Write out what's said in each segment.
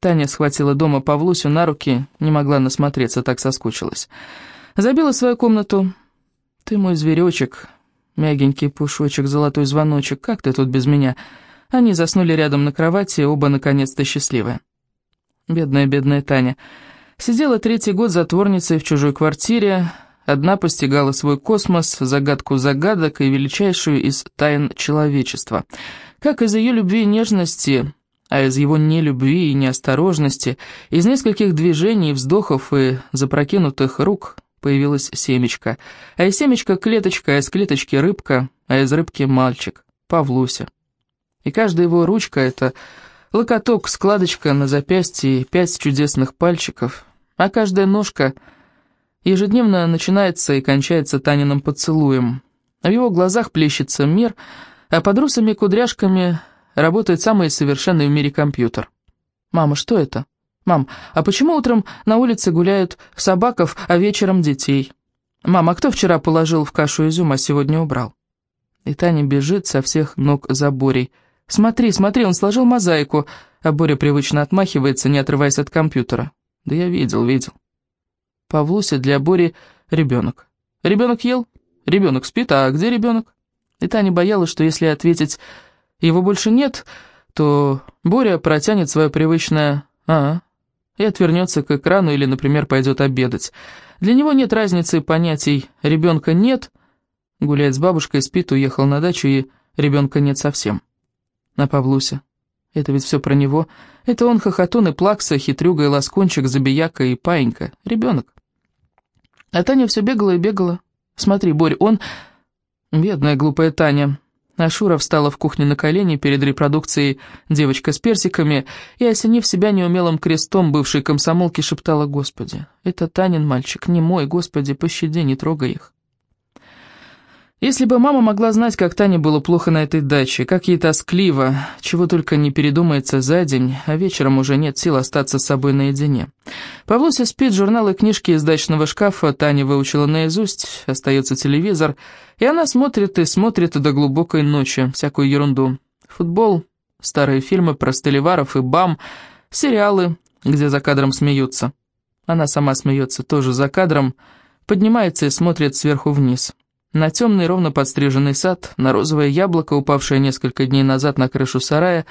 Таня схватила дома Павлусю на руки, не могла насмотреться, так соскучилась. Забила свою комнату. «Ты мой зверечек, мягенький пушочек, золотой звоночек, как ты тут без меня?» Они заснули рядом на кровати, оба наконец-то счастливые. Бедная, бедная Таня. Сидела третий год затворницей в чужой квартире, одна постигала свой космос, загадку загадок и величайшую из тайн человечества. Как из ее любви и нежности, а из его нелюбви и неосторожности, из нескольких движений, вздохов и запрокинутых рук появилась семечка, а из семечка клеточка, а из клеточки рыбка, а из рыбки мальчик, Павлуся. И каждая его ручка — это локоток, складочка на запястье и пять чудесных пальчиков, а каждая ножка ежедневно начинается и кончается Таниным поцелуем. В его глазах плещется мир, а под русыми кудряшками работает самый совершенный в мире компьютер. «Мама, что это? Мам, а почему утром на улице гуляют собаков, а вечером детей? Мама, кто вчера положил в кашу изюм, а сегодня убрал?» И Таня бежит со всех ног за Борей – «Смотри, смотри, он сложил мозаику», а Боря привычно отмахивается, не отрываясь от компьютера. «Да я видел, видел». Павлуся для Бори ребенок. Ребенок ел? Ребенок спит, а где ребенок? И Таня боялась, что если ответить «его больше нет», то Боря протянет свое привычное «а» и отвернется к экрану или, например, пойдет обедать. Для него нет разницы понятий «ребенка нет», гуляет с бабушкой, спит, уехал на дачу и ребенка нет совсем на Павлуся. Это ведь все про него. Это он хохотун и плакса, хитрюга и лоскунчик, забияка и паинька. Ребенок. А Таня все бегала и бегала. Смотри, Борь, он... Бедная глупая Таня. Ашура встала в кухне на колени перед репродукцией «Девочка с персиками» и, осенив себя неумелым крестом бывшей комсомолки, шептала «Господи, это Танин мальчик, не мой, Господи, пощади, не трогай их». Если бы мама могла знать, как Тане было плохо на этой даче, как ей тоскливо, чего только не передумается за день, а вечером уже нет сил остаться с собой наедине. Павлуся спит, журналы и книжки из дачного шкафа Таня выучила наизусть, остается телевизор, и она смотрит и смотрит до глубокой ночи, всякую ерунду. Футбол, старые фильмы про Стелеваров и БАМ, сериалы, где за кадром смеются. Она сама смеется тоже за кадром, поднимается и смотрит сверху вниз. На темный ровно подстриженный сад, на розовое яблоко, упавшее несколько дней назад на крышу сарая,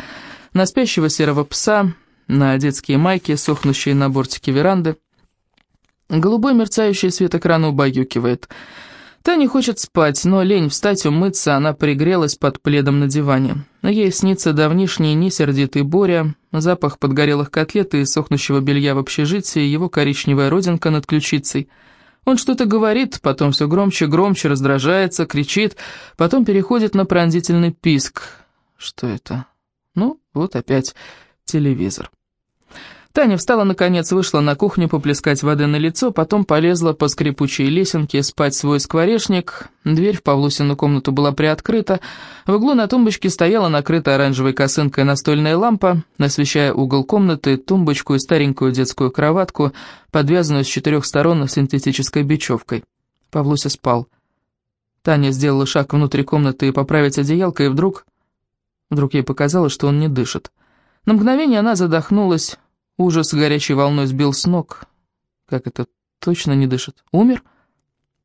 на спящего серого пса, на детские майки, сохнущие на бортике веранды. Голубой мерцающий свет экрана убаюкивает. Таня хочет спать, но лень встать, умыться, она пригрелась под пледом на диване. Ей снится давнишний несердитый Боря, запах подгорелых котлет и сохнущего белья в общежитии, его коричневая родинка над ключицей — он что-то говорит, потом все громче, громче, раздражается, кричит, потом переходит на пронзительный писк. Что это? Ну, вот опять телевизор. Таня встала, наконец, вышла на кухню поплескать воды на лицо, потом полезла по скрипучей лесенке спать свой скворечник. Дверь в Павлусину комнату была приоткрыта. В углу на тумбочке стояла накрытая оранжевой косынкой настольная лампа, освещая угол комнаты, тумбочку и старенькую детскую кроватку, подвязанную с четырех сторон синтетической бечевкой. Павлуся спал. Таня сделала шаг внутрь комнаты и поправить одеялко, и вдруг... Вдруг ей показалось, что он не дышит. На мгновение она задохнулась, Ужас горячей волной сбил с ног. Как это точно не дышит? Умер?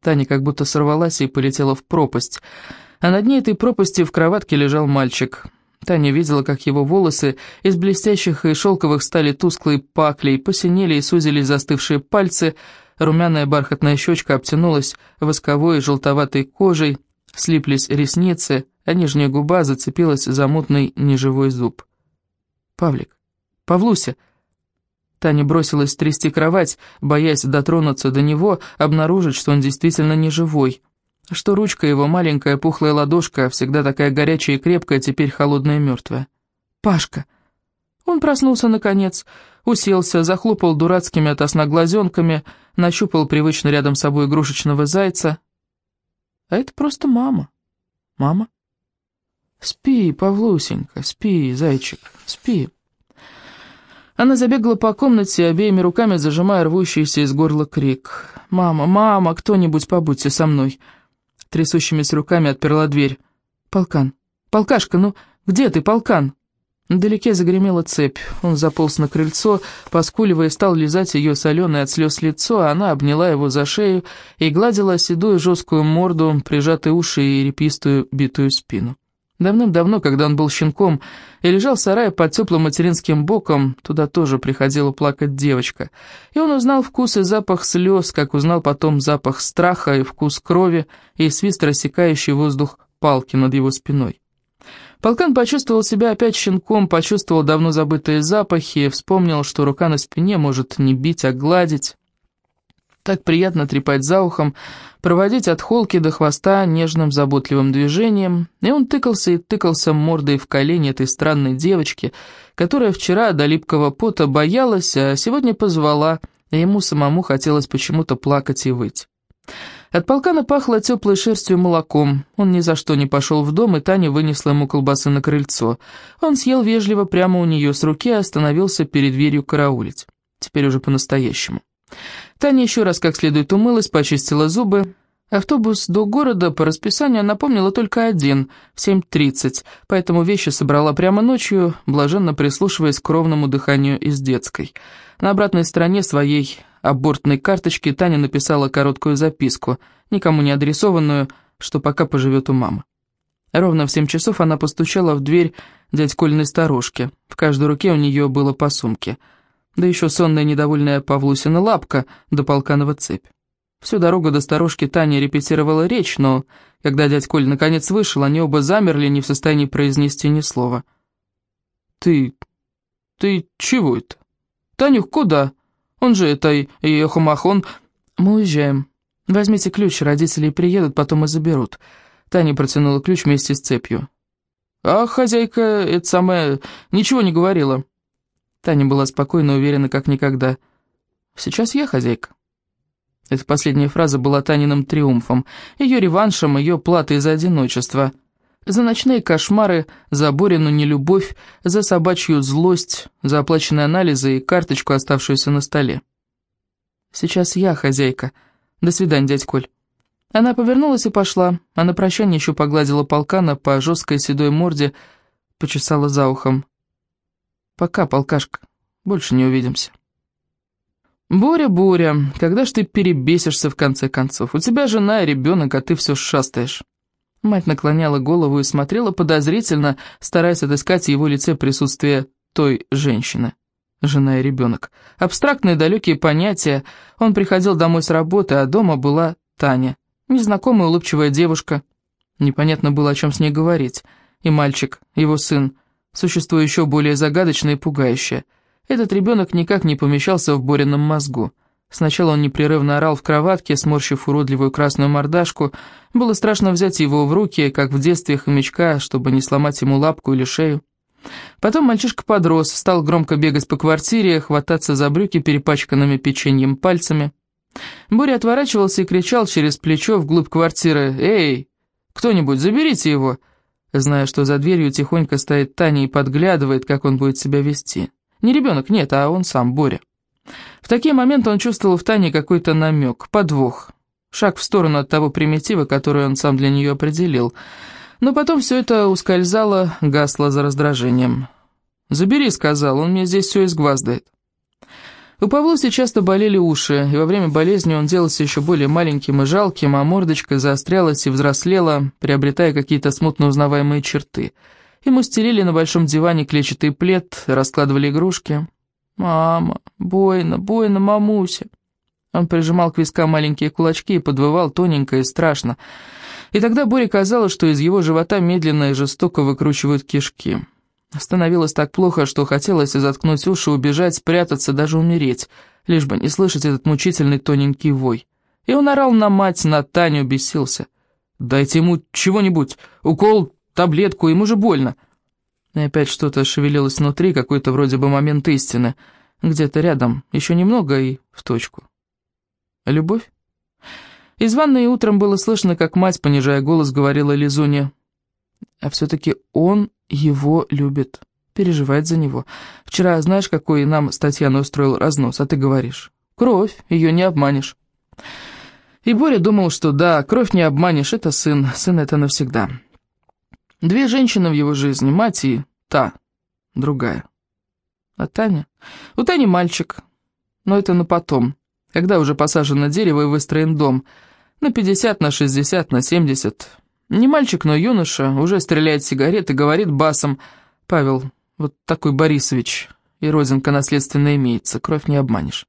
Таня как будто сорвалась и полетела в пропасть. А над ней этой пропасти в кроватке лежал мальчик. Таня видела, как его волосы из блестящих и шелковых стали тусклой паклей, посинели и сузились застывшие пальцы, румяная бархатная щечка обтянулась восковой и желтоватой кожей, слиплись ресницы, а нижняя губа зацепилась за мутный неживой зуб. «Павлик! Павлуся!» Таня бросилась трясти кровать, боясь дотронуться до него, обнаружить, что он действительно не живой. Что ручка его, маленькая пухлая ладошка, всегда такая горячая и крепкая, теперь холодная и мертвая. «Пашка!» Он проснулся наконец, уселся, захлопал дурацкими от сна глазенками, нащупал привычно рядом с собой игрушечного зайца. А это просто мама. Мама. «Спи, Павлусенька, спи, зайчик, спи». Она забегала по комнате, обеими руками зажимая рвущийся из горла крик. «Мама, мама, кто-нибудь побудьте со мной!» Трясущимися руками отперла дверь. «Полкан! Полкашка, ну где ты, полкан?» Вдалеке загремела цепь. Он заполз на крыльцо, поскуливая, стал лизать ее соленое от слез лицо, а она обняла его за шею и гладила седую жесткую морду, прижатые уши и репистую битую спину. Давным-давно, когда он был щенком и лежал в сарае под теплым материнским боком, туда тоже приходила плакать девочка. И он узнал вкус и запах слез, как узнал потом запах страха и вкус крови, и свист рассекающий воздух палки над его спиной. Полкан почувствовал себя опять щенком, почувствовал давно забытые запахи, вспомнил, что рука на спине может не бить, а гладить. Так приятно трепать за ухом, проводить от холки до хвоста нежным заботливым движением, и он тыкался и тыкался мордой в колени этой странной девочки, которая вчера до липкого пота боялась, а сегодня позвала, и ему самому хотелось почему-то плакать и выть. От полкана пахло теплой шерстью молоком. Он ни за что не пошел в дом, и Таня вынесла ему колбасы на крыльцо. Он съел вежливо прямо у нее с руки и остановился перед дверью караулить. Теперь уже по-настоящему. Таня еще раз как следует умылась, почистила зубы. Автобус до города по расписанию напомнила только один, в 7.30, поэтому вещи собрала прямо ночью, блаженно прислушиваясь к ровному дыханию из детской. На обратной стороне своей абортной карточке Таня написала короткую записку, никому не адресованную, что пока поживет у мамы. Ровно в семь часов она постучала в дверь дядь Кольной сторожки. В каждой руке у нее было по сумке. Да еще сонная недовольная Павлусина лапка до полканова цепь. Всю дорогу до сторожки Таня репетировала речь, но когда дядь Коль наконец вышел, они оба замерли, не в состоянии произнести ни слова. «Ты... ты чего это? Танюх, куда?» Он же это и Хомахон. Мы уезжаем. Возьмите ключ, родители приедут, потом и заберут. Таня протянула ключ вместе с цепью. А хозяйка, это самое, ничего не говорила. Таня была спокойна и уверена, как никогда. Сейчас я хозяйка. Эта последняя фраза была Таниным триумфом, ее реваншем, ее платой за одиночество — за ночные кошмары, за Борину нелюбовь, за собачью злость, за оплаченные анализы и карточку, оставшуюся на столе. «Сейчас я хозяйка. До свидания, дядь Коль». Она повернулась и пошла, а на прощание еще погладила полкана по жесткой седой морде, почесала за ухом. «Пока, полкашка, больше не увидимся». «Боря, Боря, когда ж ты перебесишься в конце концов? У тебя жена и ребенок, а ты все шастаешь». Мать наклоняла голову и смотрела подозрительно, стараясь отыскать в его лице присутствие той женщины. Жена и ребенок. Абстрактные далекие понятия. Он приходил домой с работы, а дома была Таня. Незнакомая улыбчивая девушка. Непонятно было, о чем с ней говорить. И мальчик, его сын. Существо еще более загадочное и пугающее. Этот ребенок никак не помещался в Борином мозгу. Сначала он непрерывно орал в кроватке, сморщив уродливую красную мордашку. Было страшно взять его в руки, как в детстве хомячка, чтобы не сломать ему лапку или шею. Потом мальчишка подрос, стал громко бегать по квартире, хвататься за брюки перепачканными печеньем пальцами. Боря отворачивался и кричал через плечо вглубь квартиры «Эй, кто-нибудь, заберите его!» Зная, что за дверью тихонько стоит Таня и подглядывает, как он будет себя вести. Не ребенок, нет, а он сам, Боря. В такие моменты он чувствовал в Тане какой-то намек, подвох, шаг в сторону от того примитива, который он сам для нее определил. Но потом все это ускользало, гасло за раздражением. «Забери», — сказал, — «он мне здесь все изгваздает». У Павлуси часто болели уши, и во время болезни он делался еще более маленьким и жалким, а мордочка заострялась и взрослела, приобретая какие-то смутно узнаваемые черты. Ему стелили на большом диване клетчатый плед, раскладывали игрушки. «Мама, бойно, бойно, мамуся!» Он прижимал к вискам маленькие кулачки и подвывал тоненько и страшно. И тогда Боре казалось, что из его живота медленно и жестоко выкручивают кишки. Становилось так плохо, что хотелось заткнуть уши, убежать, спрятаться, даже умереть, лишь бы не слышать этот мучительный тоненький вой. И он орал на мать, на Таню, бесился. «Дайте ему чего-нибудь, укол, таблетку, ему же больно!» И опять что-то шевелилось внутри, какой-то вроде бы момент истины. Где-то рядом, еще немного и в точку. Любовь? Из ванной утром было слышно, как мать, понижая голос, говорила Лизуне. А все-таки он его любит, переживает за него. Вчера знаешь, какой нам с Татьяной устроил разнос, а ты говоришь. Кровь, ее не обманешь. И Боря думал, что да, кровь не обманешь, это сын, сын это навсегда. Две женщины в его жизни, мать и та, другая. А Таня? У Тани мальчик, но это на потом, когда уже посажено дерево и выстроен дом. На 50, на 60, на 70. Не мальчик, но юноша, уже стреляет сигареты, говорит басом. Павел, вот такой Борисович, и родинка наследственно имеется, кровь не обманешь.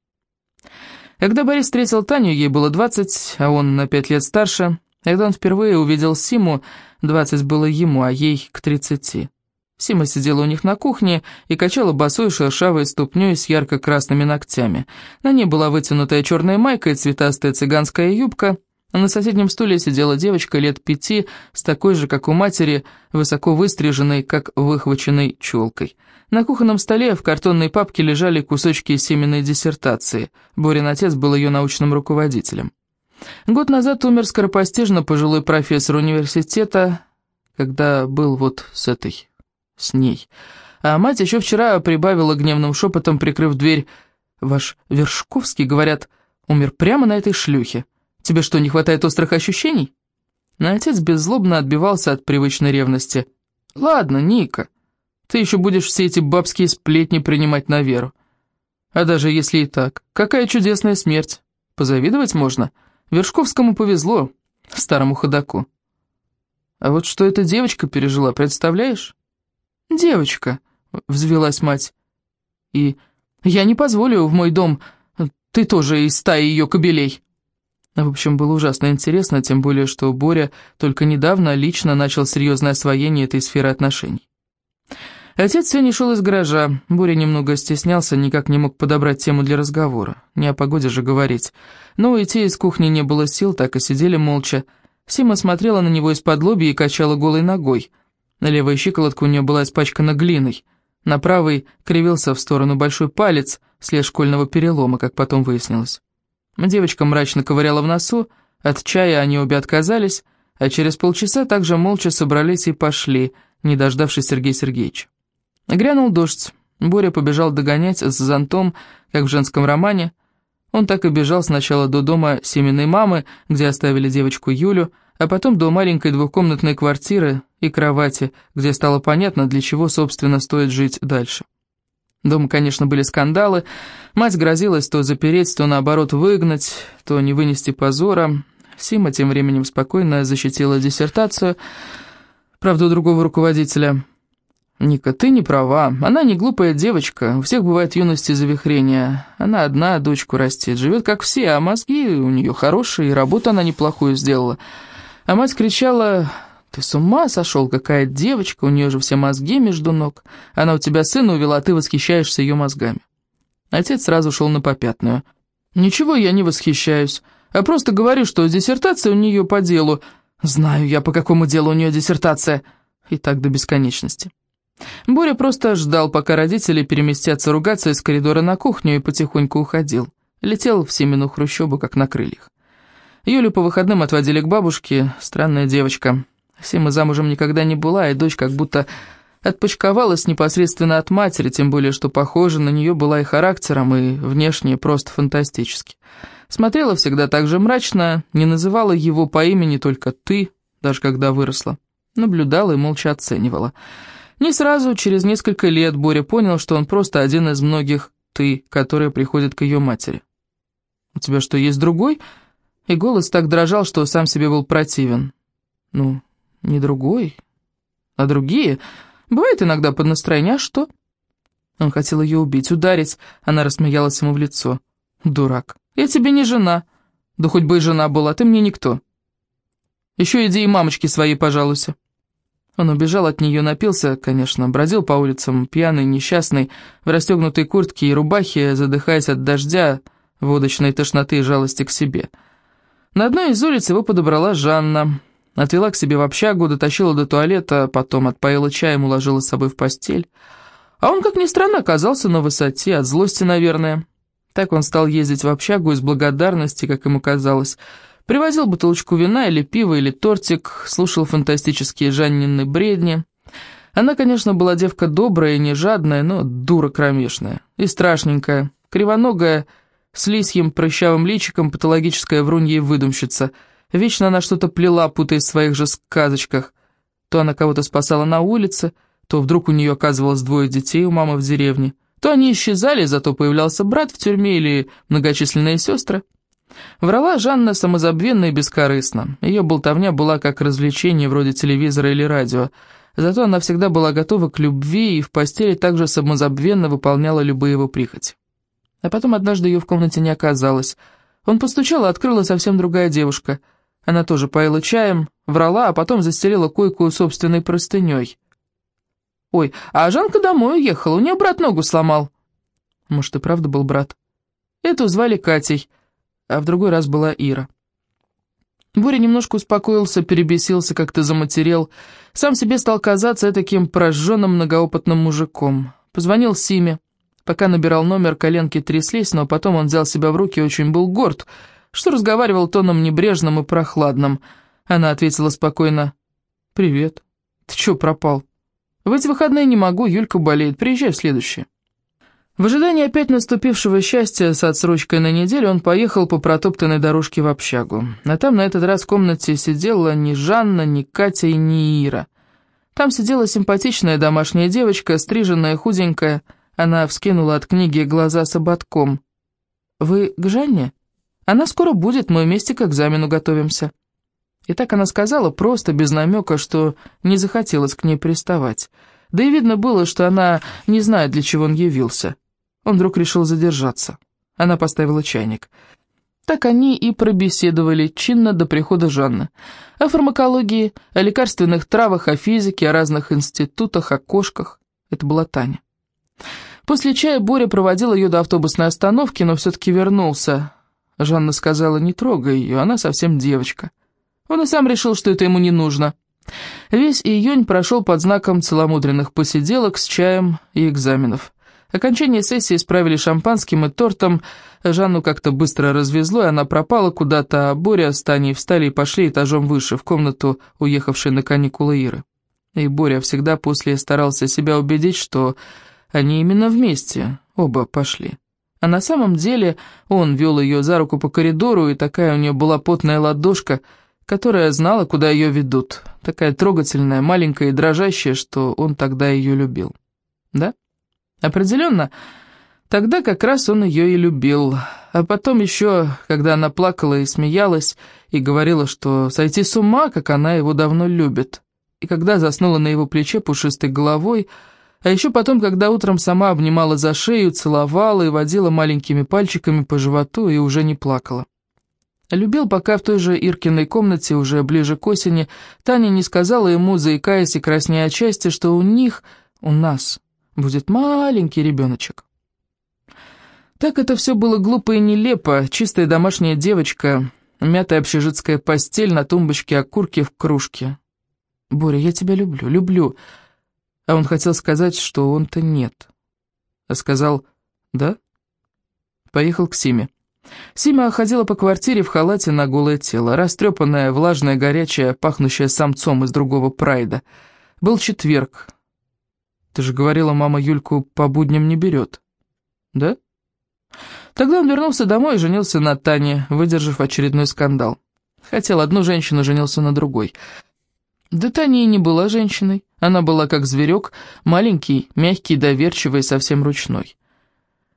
Когда Борис встретил Таню, ей было 20, а он на 5 лет старше. Когда он впервые увидел Симу, 20 было ему, а ей к 30. Сима сидела у них на кухне и качала босой шершавой ступней с ярко-красными ногтями. На ней была вытянутая черная майка и цветастая цыганская юбка, а на соседнем стуле сидела девочка лет пяти, с такой же, как у матери, высоко выстриженной, как выхваченной челкой. На кухонном столе в картонной папке лежали кусочки семенной диссертации. Борин отец был ее научным руководителем. Год назад умер скоропостижно пожилой профессор университета, когда был вот с этой, с ней. А мать еще вчера прибавила гневным шепотом, прикрыв дверь. «Ваш Вершковский, говорят, умер прямо на этой шлюхе. Тебе что, не хватает острых ощущений?» Но отец беззлобно отбивался от привычной ревности. «Ладно, Ника, ты еще будешь все эти бабские сплетни принимать на веру. А даже если и так, какая чудесная смерть. Позавидовать можно. Вершковскому повезло, старому ходаку. А вот что эта девочка пережила, представляешь? Девочка, взвелась мать. И я не позволю в мой дом, ты тоже из стаи ее кобелей. В общем, было ужасно интересно, тем более, что Боря только недавно лично начал серьезное освоение этой сферы отношений. Отец не шел из гаража. Боря немного стеснялся, никак не мог подобрать тему для разговора. Не о погоде же говорить. Но уйти из кухни не было сил, так и сидели молча. Сима смотрела на него из-под лоби и качала голой ногой. На левой щиколотку у нее была испачкана глиной. На правой кривился в сторону большой палец, след школьного перелома, как потом выяснилось. Девочка мрачно ковыряла в носу, от чая они обе отказались, а через полчаса также молча собрались и пошли, не дождавшись Сергея Сергеевича. Грянул дождь. Боря побежал догонять с зонтом, как в женском романе. Он так и бежал сначала до дома семенной мамы, где оставили девочку Юлю, а потом до маленькой двухкомнатной квартиры и кровати, где стало понятно, для чего, собственно, стоит жить дальше. Дома, конечно, были скандалы. Мать грозилась то запереть, то, наоборот, выгнать, то не вынести позора. Сима тем временем спокойно защитила диссертацию, правда, у другого руководителя – «Ника, ты не права. Она не глупая девочка. У всех бывает юности завихрения. Она одна, дочку растет, живет как все, а мозги у нее хорошие, и работу она неплохую сделала». А мать кричала, «Ты с ума сошел? Какая девочка? У нее же все мозги между ног. Она у тебя сына увела, а ты восхищаешься ее мозгами». Отец сразу шел на попятную. «Ничего я не восхищаюсь, а просто говорю, что диссертация у нее по делу. Знаю я, по какому делу у нее диссертация». И так до бесконечности. Боря просто ждал, пока родители переместятся ругаться из коридора на кухню и потихоньку уходил. Летел в Семену хрущобу, как на крыльях. Юлю по выходным отводили к бабушке, странная девочка. Сема замужем никогда не была, и дочь как будто отпочковалась непосредственно от матери, тем более, что похожа на нее была и характером, и внешне просто фантастически. Смотрела всегда так же мрачно, не называла его по имени только «ты», даже когда выросла. Наблюдала и молча оценивала. Не сразу, через несколько лет, Боря понял, что он просто один из многих «ты», которые приходят к ее матери. «У тебя что, есть другой?» И голос так дрожал, что сам себе был противен. «Ну, не другой, а другие. Бывает иногда под настроение, а что?» Он хотел ее убить, ударить, она рассмеялась ему в лицо. «Дурак, я тебе не жена. Да хоть бы и жена была, ты мне никто. Еще иди и мамочке своей пожалуйся». Он убежал от нее, напился, конечно, бродил по улицам, пьяный, несчастный, в расстегнутой куртке и рубахе, задыхаясь от дождя, водочной тошноты и жалости к себе. На одной из улиц его подобрала Жанна, отвела к себе в общагу, дотащила до туалета, потом отпоила чаем, уложила с собой в постель. А он, как ни странно, оказался на высоте, от злости, наверное. Так он стал ездить в общагу из благодарности, как ему казалось, Привозил бутылочку вина или пива, или тортик, слушал фантастические Жаннины бредни. Она, конечно, была девка добрая и не жадная, но дура кромешная. И страшненькая, кривоногая, с лисьим прыщавым личиком, патологическая врунья выдумщица. Вечно она что-то плела, путаясь в своих же сказочках. То она кого-то спасала на улице, то вдруг у нее оказывалось двое детей у мамы в деревне, то они исчезали, зато появлялся брат в тюрьме или многочисленные сестры. Врала Жанна самозабвенно и бескорыстно. Ее болтовня была как развлечение вроде телевизора или радио. Зато она всегда была готова к любви и в постели также самозабвенно выполняла любые его прихоти. А потом однажды ее в комнате не оказалось. Он постучал, и открыла совсем другая девушка. Она тоже поила чаем, врала, а потом застелила койку собственной простыней. «Ой, а Жанка домой уехала, у нее брат ногу сломал». Может, и правда был брат. Эту звали Катей, а в другой раз была Ира. Боря немножко успокоился, перебесился, как-то заматерел. Сам себе стал казаться таким прожженным многоопытным мужиком. Позвонил Симе. Пока набирал номер, коленки тряслись, но потом он взял себя в руки и очень был горд, что разговаривал тоном небрежным и прохладным. Она ответила спокойно. «Привет. Ты чё пропал?» «В эти выходные не могу, Юлька болеет. Приезжай в следующее». В ожидании опять наступившего счастья с отсрочкой на неделю он поехал по протоптанной дорожке в общагу. А там на этот раз в комнате сидела ни Жанна, ни Катя и ни Ира. Там сидела симпатичная домашняя девочка, стриженная, худенькая. Она вскинула от книги глаза с ободком. «Вы к Жанне? Она скоро будет, мы вместе к экзамену готовимся». И так она сказала, просто, без намека, что не захотелось к ней приставать. Да и видно было, что она не знает, для чего он явился. Он вдруг решил задержаться. Она поставила чайник. Так они и пробеседовали чинно до прихода Жанны. О фармакологии, о лекарственных травах, о физике, о разных институтах, о кошках. Это была Таня. После чая Боря проводил ее до автобусной остановки, но все-таки вернулся. Жанна сказала, не трогай ее, она совсем девочка. Он и сам решил, что это ему не нужно. Весь июнь прошел под знаком целомудренных посиделок с чаем и экзаменов. Окончание сессии справили шампанским и тортом. Жанну как-то быстро развезло, и она пропала куда-то, а Боря с Таней встали и пошли этажом выше, в комнату, уехавшей на каникулы Иры. И Боря всегда после старался себя убедить, что они именно вместе, оба пошли. А на самом деле он вел ее за руку по коридору, и такая у нее была потная ладошка, которая знала, куда ее ведут. Такая трогательная, маленькая и дрожащая, что он тогда ее любил. Да? Определенно, тогда как раз он ее и любил. А потом еще, когда она плакала и смеялась, и говорила, что сойти с ума, как она его давно любит. И когда заснула на его плече пушистой головой, а еще потом, когда утром сама обнимала за шею, целовала и водила маленькими пальчиками по животу и уже не плакала. Любил, пока в той же Иркиной комнате, уже ближе к осени, Таня не сказала ему, заикаясь и краснея от счастья, что у них, у нас, будет маленький ребеночек. Так это все было глупо и нелепо, чистая домашняя девочка, мятая общежитская постель на тумбочке, окурки в кружке. «Боря, я тебя люблю, люблю». А он хотел сказать, что он-то нет. А сказал «да». Поехал к Симе. Сима ходила по квартире в халате на голое тело, растрепанная, влажная, горячая, пахнущая самцом из другого прайда. Был четверг, ты же говорила, мама Юльку по будням не берет. Да? Тогда он вернулся домой и женился на Тане, выдержав очередной скандал. Хотел одну женщину, женился на другой. Да Таня не была женщиной. Она была как зверек, маленький, мягкий, доверчивый совсем ручной.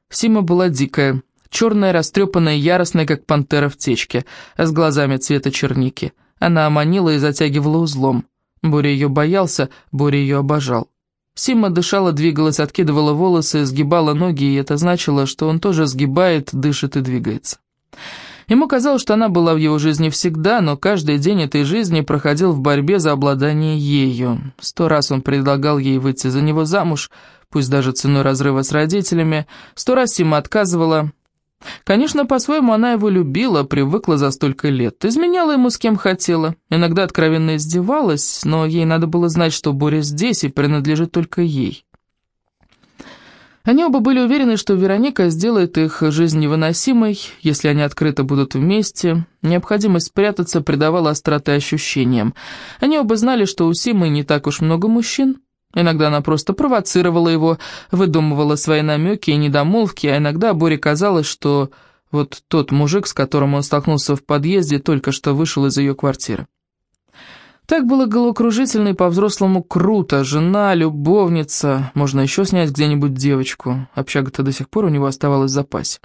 Сима была дикая, черная, растрепанная, яростная, как пантера в течке, с глазами цвета черники. Она манила и затягивала узлом. Боря ее боялся, Боря ее обожал. Сима дышала, двигалась, откидывала волосы, сгибала ноги, и это значило, что он тоже сгибает, дышит и двигается. Ему казалось, что она была в его жизни всегда, но каждый день этой жизни проходил в борьбе за обладание ею. Сто раз он предлагал ей выйти за него замуж, пусть даже ценой разрыва с родителями, сто раз Сима отказывала, Конечно, по-своему она его любила, привыкла за столько лет, изменяла ему с кем хотела, иногда откровенно издевалась, но ей надо было знать, что Боря здесь и принадлежит только ей. Они оба были уверены, что Вероника сделает их жизнь невыносимой, если они открыто будут вместе. Необходимость спрятаться придавала остроты ощущениям. Они оба знали, что у Симы не так уж много мужчин, Иногда она просто провоцировала его, выдумывала свои намеки и недомолвки, а иногда Боре казалось, что вот тот мужик, с которым он столкнулся в подъезде, только что вышел из ее квартиры. Так было головокружительно и по-взрослому круто. Жена, любовница, можно еще снять где-нибудь девочку. Общага-то до сих пор у него оставалась в запасе.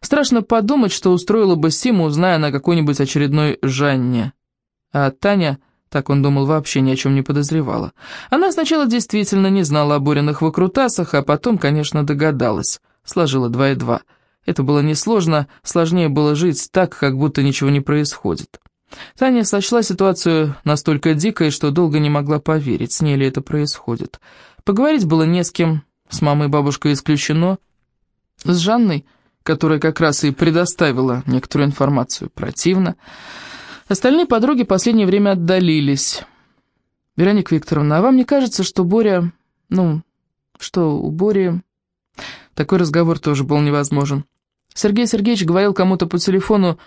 Страшно подумать, что устроила бы Симу, узная на какой-нибудь очередной Жанне. А Таня, так он думал, вообще ни о чем не подозревала. Она сначала действительно не знала о Бориных выкрутасах, а потом, конечно, догадалась. Сложила два и два. Это было несложно, сложнее было жить так, как будто ничего не происходит. Таня сочла ситуацию настолько дикой, что долго не могла поверить, с ней ли это происходит. Поговорить было не с кем, с мамой и бабушкой исключено. С Жанной, которая как раз и предоставила некоторую информацию, противно. Остальные подруги последнее время отдалились. «Вероника Викторовна, а вам не кажется, что Боря... Ну, что у Бори...» Такой разговор тоже был невозможен. Сергей Сергеевич говорил кому-то по телефону,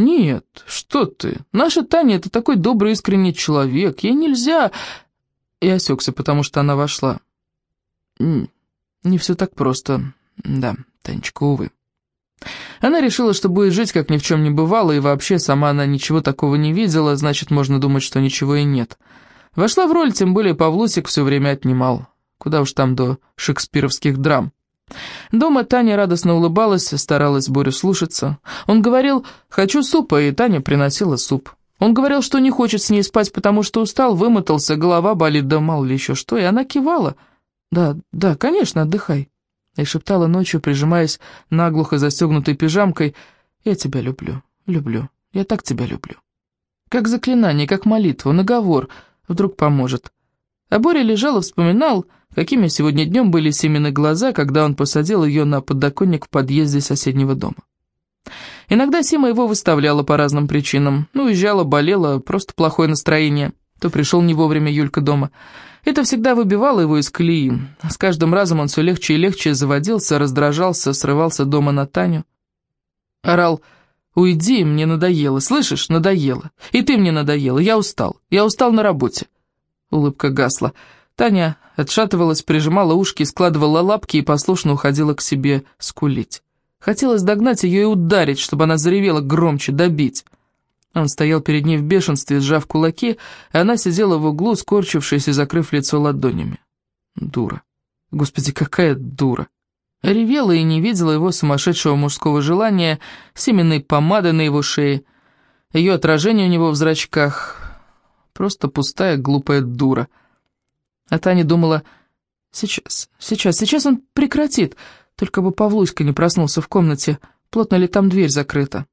«Нет, что ты, наша Таня — это такой добрый искренний человек, ей нельзя...» И осекся, потому что она вошла. Не все так просто, да, Танечка, увы. Она решила, что будет жить, как ни в чем не бывало, и вообще сама она ничего такого не видела, значит, можно думать, что ничего и нет. Вошла в роль, тем более Павлусик все время отнимал. Куда уж там до шекспировских драм. Дома Таня радостно улыбалась, старалась Борю слушаться. Он говорил «хочу супа», и Таня приносила суп. Он говорил, что не хочет с ней спать, потому что устал, вымотался, голова болит, да мало ли еще что, и она кивала. «Да, да, конечно, отдыхай», и шептала ночью, прижимаясь наглухо застегнутой пижамкой «Я тебя люблю, люблю, я так тебя люблю». Как заклинание, как молитва, наговор, вдруг поможет. А Боря лежал и вспоминал, какими сегодня днем были Симины глаза, когда он посадил ее на подоконник в подъезде соседнего дома. Иногда Сима его выставляла по разным причинам. Ну, уезжала, болела, просто плохое настроение. То пришел не вовремя Юлька дома. Это всегда выбивало его из колеи. С каждым разом он все легче и легче заводился, раздражался, срывался дома на Таню. Орал «Уйди, мне надоело, слышишь, надоело. И ты мне надоела, я устал, я устал на работе». Улыбка гасла. Таня отшатывалась, прижимала ушки, складывала лапки и послушно уходила к себе скулить. Хотелось догнать ее и ударить, чтобы она заревела громче, добить. Он стоял перед ней в бешенстве, сжав кулаки, и она сидела в углу, скорчившись и закрыв лицо ладонями. Дура. Господи, какая дура. Ревела и не видела его сумасшедшего мужского желания, семенной помады на его шее, ее отражение у него в зрачках, Просто пустая, глупая дура. А Таня думала, сейчас, сейчас, сейчас он прекратит, только бы Павлуська не проснулся в комнате, плотно ли там дверь закрыта.